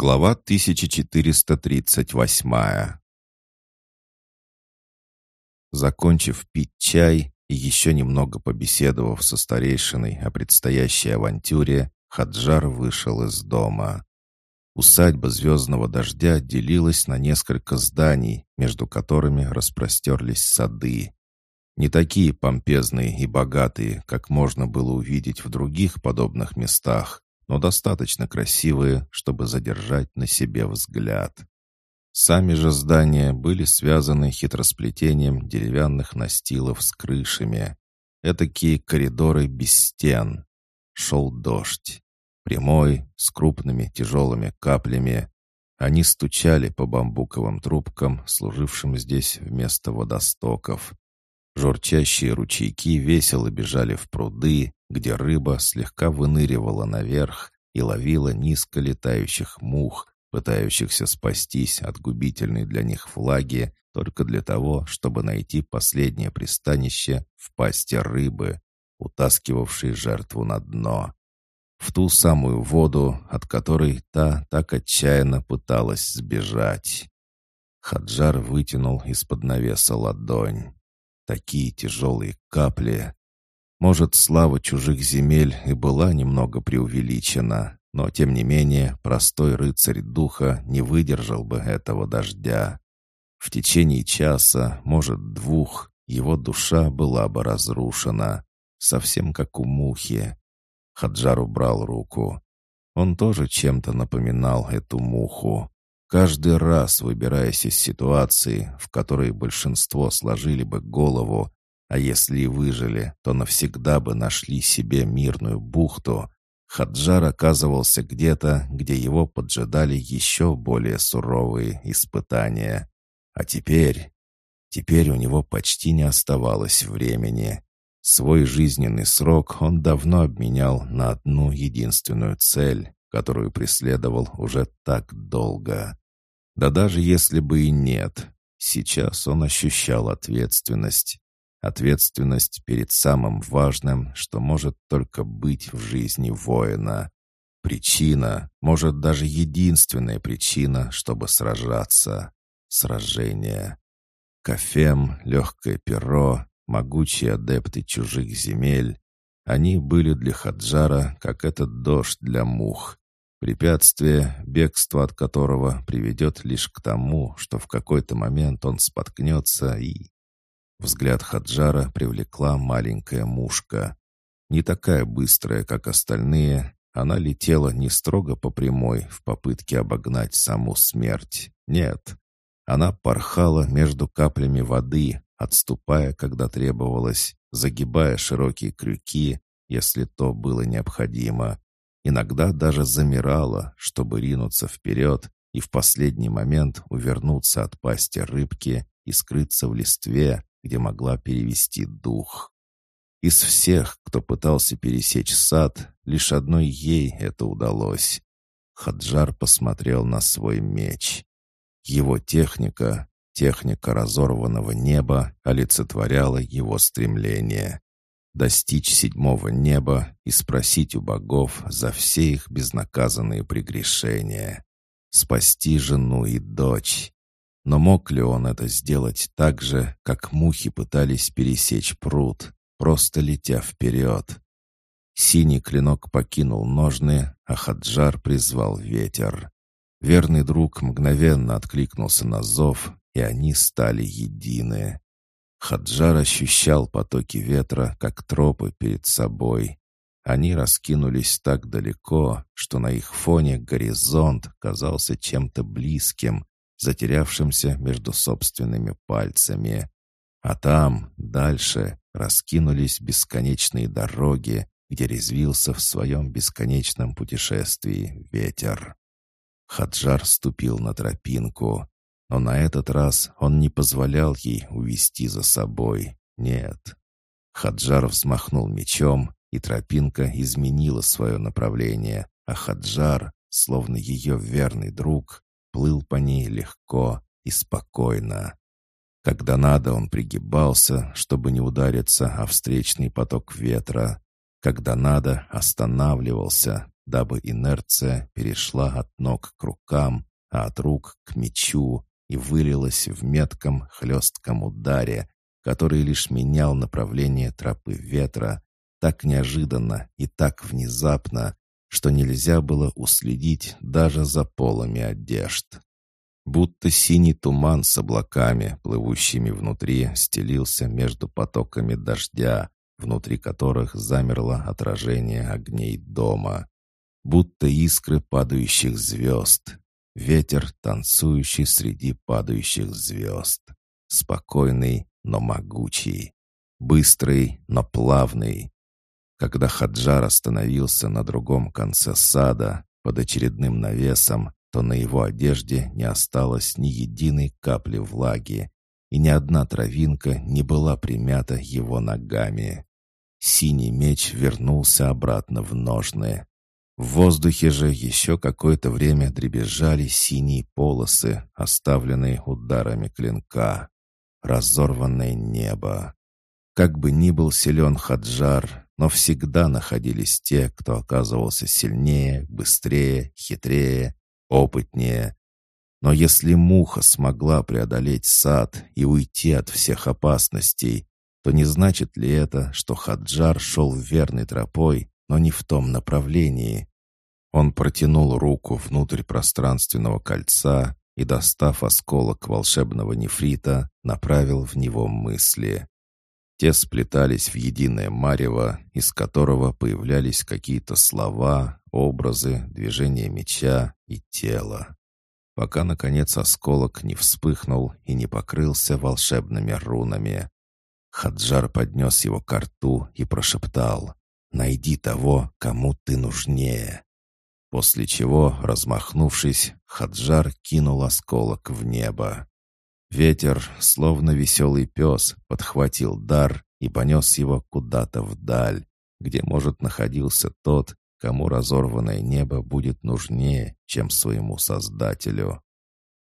Глава 1438 Закончив пить чай и еще немного побеседовав со старейшиной о предстоящей авантюре, Хаджар вышел из дома. Усадьба звездного дождя делилась на несколько зданий, между которыми распростерлись сады. Не такие помпезные и богатые, как можно было увидеть в других подобных местах, но достаточно красивые, чтобы задержать на себе взгляд. Сами же здания были связаны хитросплетением деревянных настилов с крышами. Этакие коридоры без стен. Шел дождь. Прямой, с крупными тяжелыми каплями. Они стучали по бамбуковым трубкам, служившим здесь вместо водостоков. Журчащие ручейки весело бежали в пруды, где рыба слегка выныривала наверх и ловила низко летающих мух, пытающихся спастись от губительной для них флаги только для того, чтобы найти последнее пристанище в пасти рыбы, утаскивавшей жертву на дно. В ту самую воду, от которой та так отчаянно пыталась сбежать. Хаджар вытянул из-под навеса ладонь. Такие тяжелые капли. Может, слава чужих земель и была немного преувеличена, но, тем не менее, простой рыцарь духа не выдержал бы этого дождя. В течение часа, может, двух, его душа была бы разрушена, совсем как у мухи. Хаджар убрал руку. Он тоже чем-то напоминал эту муху. Каждый раз, выбираясь из ситуации, в которой большинство сложили бы голову, а если и выжили, то навсегда бы нашли себе мирную бухту. Хаджар оказывался где-то, где его поджидали еще более суровые испытания. А теперь... Теперь у него почти не оставалось времени. Свой жизненный срок он давно обменял на одну единственную цель, которую преследовал уже так долго. Да даже если бы и нет, сейчас он ощущал ответственность. Ответственность перед самым важным, что может только быть в жизни воина. Причина, может даже единственная причина, чтобы сражаться. Сражение. Кафем, легкое перо, могучие адепты чужих земель. Они были для Хаджара, как этот дождь для мух. Препятствие, бегство от которого приведет лишь к тому, что в какой-то момент он споткнется и Взгляд Хаджара привлекла маленькая мушка. Не такая быстрая, как остальные, она летела не строго по прямой в попытке обогнать саму смерть. Нет, она порхала между каплями воды, отступая, когда требовалось, загибая широкие крюки, если то было необходимо. Иногда даже замирала, чтобы ринуться вперед и в последний момент увернуться от пасти рыбки и скрыться в листве, где могла перевести дух. Из всех, кто пытался пересечь сад, лишь одной ей это удалось. Хаджар посмотрел на свой меч. Его техника, техника разорванного неба, олицетворяла его стремление. Достичь седьмого неба и спросить у богов за все их безнаказанные прегрешения. Спасти жену и дочь. Но мог ли он это сделать так же, как мухи пытались пересечь пруд, просто летя вперед? Синий клинок покинул ножны, а Хаджар призвал ветер. Верный друг мгновенно откликнулся на зов, и они стали едины. Хаджар ощущал потоки ветра, как тропы перед собой. Они раскинулись так далеко, что на их фоне горизонт казался чем-то близким, затерявшимся между собственными пальцами. А там, дальше, раскинулись бесконечные дороги, где резвился в своем бесконечном путешествии ветер. Хаджар ступил на тропинку, но на этот раз он не позволял ей увести за собой. Нет. Хаджар взмахнул мечом, и тропинка изменила свое направление, а Хаджар, словно ее верный друг, плыл по ней легко и спокойно. Когда надо, он пригибался, чтобы не удариться о встречный поток ветра. Когда надо, останавливался, дабы инерция перешла от ног к рукам, а от рук к мечу и вылилась в метком хлестком ударе, который лишь менял направление тропы ветра так неожиданно и так внезапно, что нельзя было уследить даже за полами одежд. Будто синий туман с облаками, плывущими внутри, стелился между потоками дождя, внутри которых замерло отражение огней дома. Будто искры падающих звезд. Ветер, танцующий среди падающих звезд. Спокойный, но могучий. Быстрый, но плавный. Когда Хаджар остановился на другом конце сада, под очередным навесом, то на его одежде не осталось ни единой капли влаги, и ни одна травинка не была примята его ногами. Синий меч вернулся обратно в ножны. В воздухе же еще какое-то время дребезжали синие полосы, оставленные ударами клинка. Разорванное небо. Как бы ни был силен Хаджар, но всегда находились те, кто оказывался сильнее, быстрее, хитрее, опытнее. Но если муха смогла преодолеть сад и уйти от всех опасностей, то не значит ли это, что Хаджар шел верной тропой, но не в том направлении? Он протянул руку внутрь пространственного кольца и, достав осколок волшебного нефрита, направил в него мысли. Те сплетались в единое марево, из которого появлялись какие-то слова, образы, движения меча и тела. Пока, наконец, осколок не вспыхнул и не покрылся волшебными рунами. Хаджар поднес его к рту и прошептал «Найди того, кому ты нужнее». После чего, размахнувшись, Хаджар кинул осколок в небо. Ветер, словно веселый пес, подхватил дар и понес его куда-то вдаль, где, может, находился тот, кому разорванное небо будет нужнее, чем своему Создателю.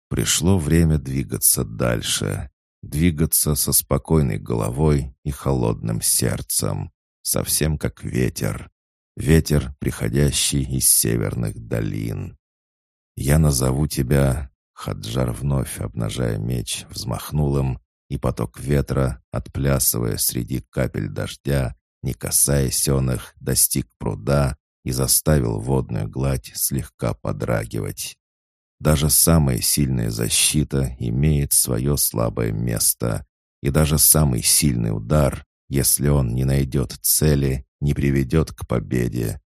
Пришло время двигаться дальше, двигаться со спокойной головой и холодным сердцем, совсем как ветер. Ветер, приходящий из северных долин. «Я назову тебя Хаджар вновь, обнажая меч, взмахнул им, и поток ветра, отплясывая среди капель дождя, не касаясь он их, достиг пруда и заставил водную гладь слегка подрагивать. Даже самая сильная защита имеет свое слабое место, и даже самый сильный удар, если он не найдет цели, не приведет к победе.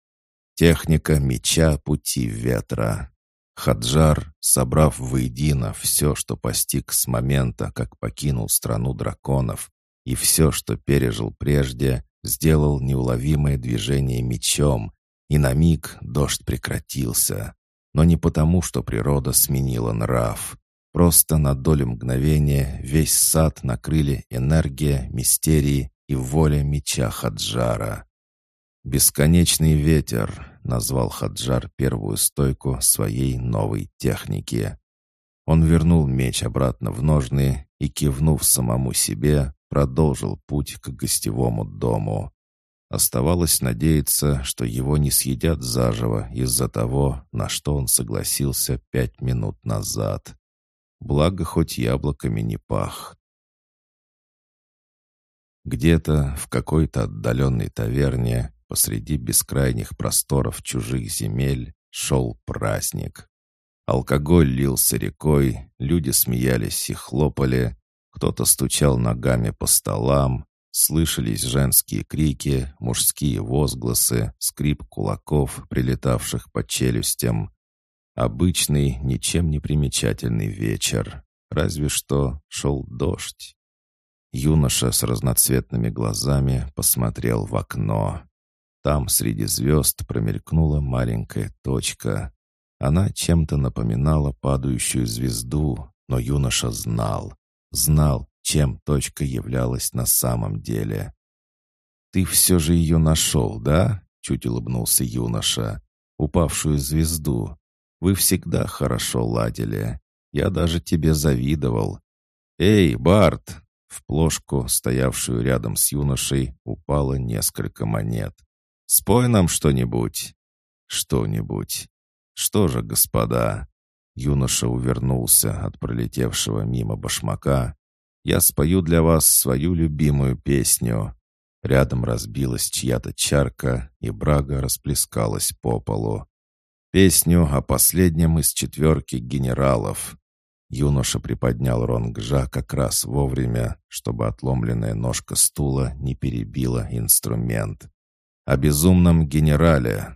Техника меча пути ветра. Хаджар, собрав воедино все, что постиг с момента, как покинул страну драконов, и все, что пережил прежде, сделал неуловимое движение мечом, и на миг дождь прекратился. Но не потому, что природа сменила нрав. Просто на долю мгновения весь сад накрыли энергия, мистерии и воля меча Хаджара. «Бесконечный ветер», — назвал Хаджар первую стойку своей новой техники. Он вернул меч обратно в ножны и, кивнув самому себе, продолжил путь к гостевому дому. Оставалось надеяться, что его не съедят заживо из-за того, на что он согласился пять минут назад. Благо, хоть яблоками не пах. Где-то в какой-то отдаленной таверне Посреди бескрайних просторов чужих земель шел праздник. Алкоголь лился рекой, люди смеялись и хлопали, кто-то стучал ногами по столам, слышались женские крики, мужские возгласы, скрип кулаков, прилетавших по челюстям. Обычный, ничем не примечательный вечер. Разве что шел дождь. Юноша с разноцветными глазами посмотрел в окно. Там среди звезд промелькнула маленькая точка. Она чем-то напоминала падающую звезду, но юноша знал, знал, чем точка являлась на самом деле. «Ты все же ее нашел, да?» — чуть улыбнулся юноша. «Упавшую звезду. Вы всегда хорошо ладили. Я даже тебе завидовал. Эй, Барт!» В плошку, стоявшую рядом с юношей, упало несколько монет. Спой нам что-нибудь». что-нибудь. Что же, господа?» Юноша увернулся от пролетевшего мимо башмака. «Я спою для вас свою любимую песню». Рядом разбилась чья-то чарка, и брага расплескалась по полу. Песню о последнем из четверки генералов. Юноша приподнял Ронгжа как раз вовремя, чтобы отломленная ножка стула не перебила инструмент. О безумном генерале,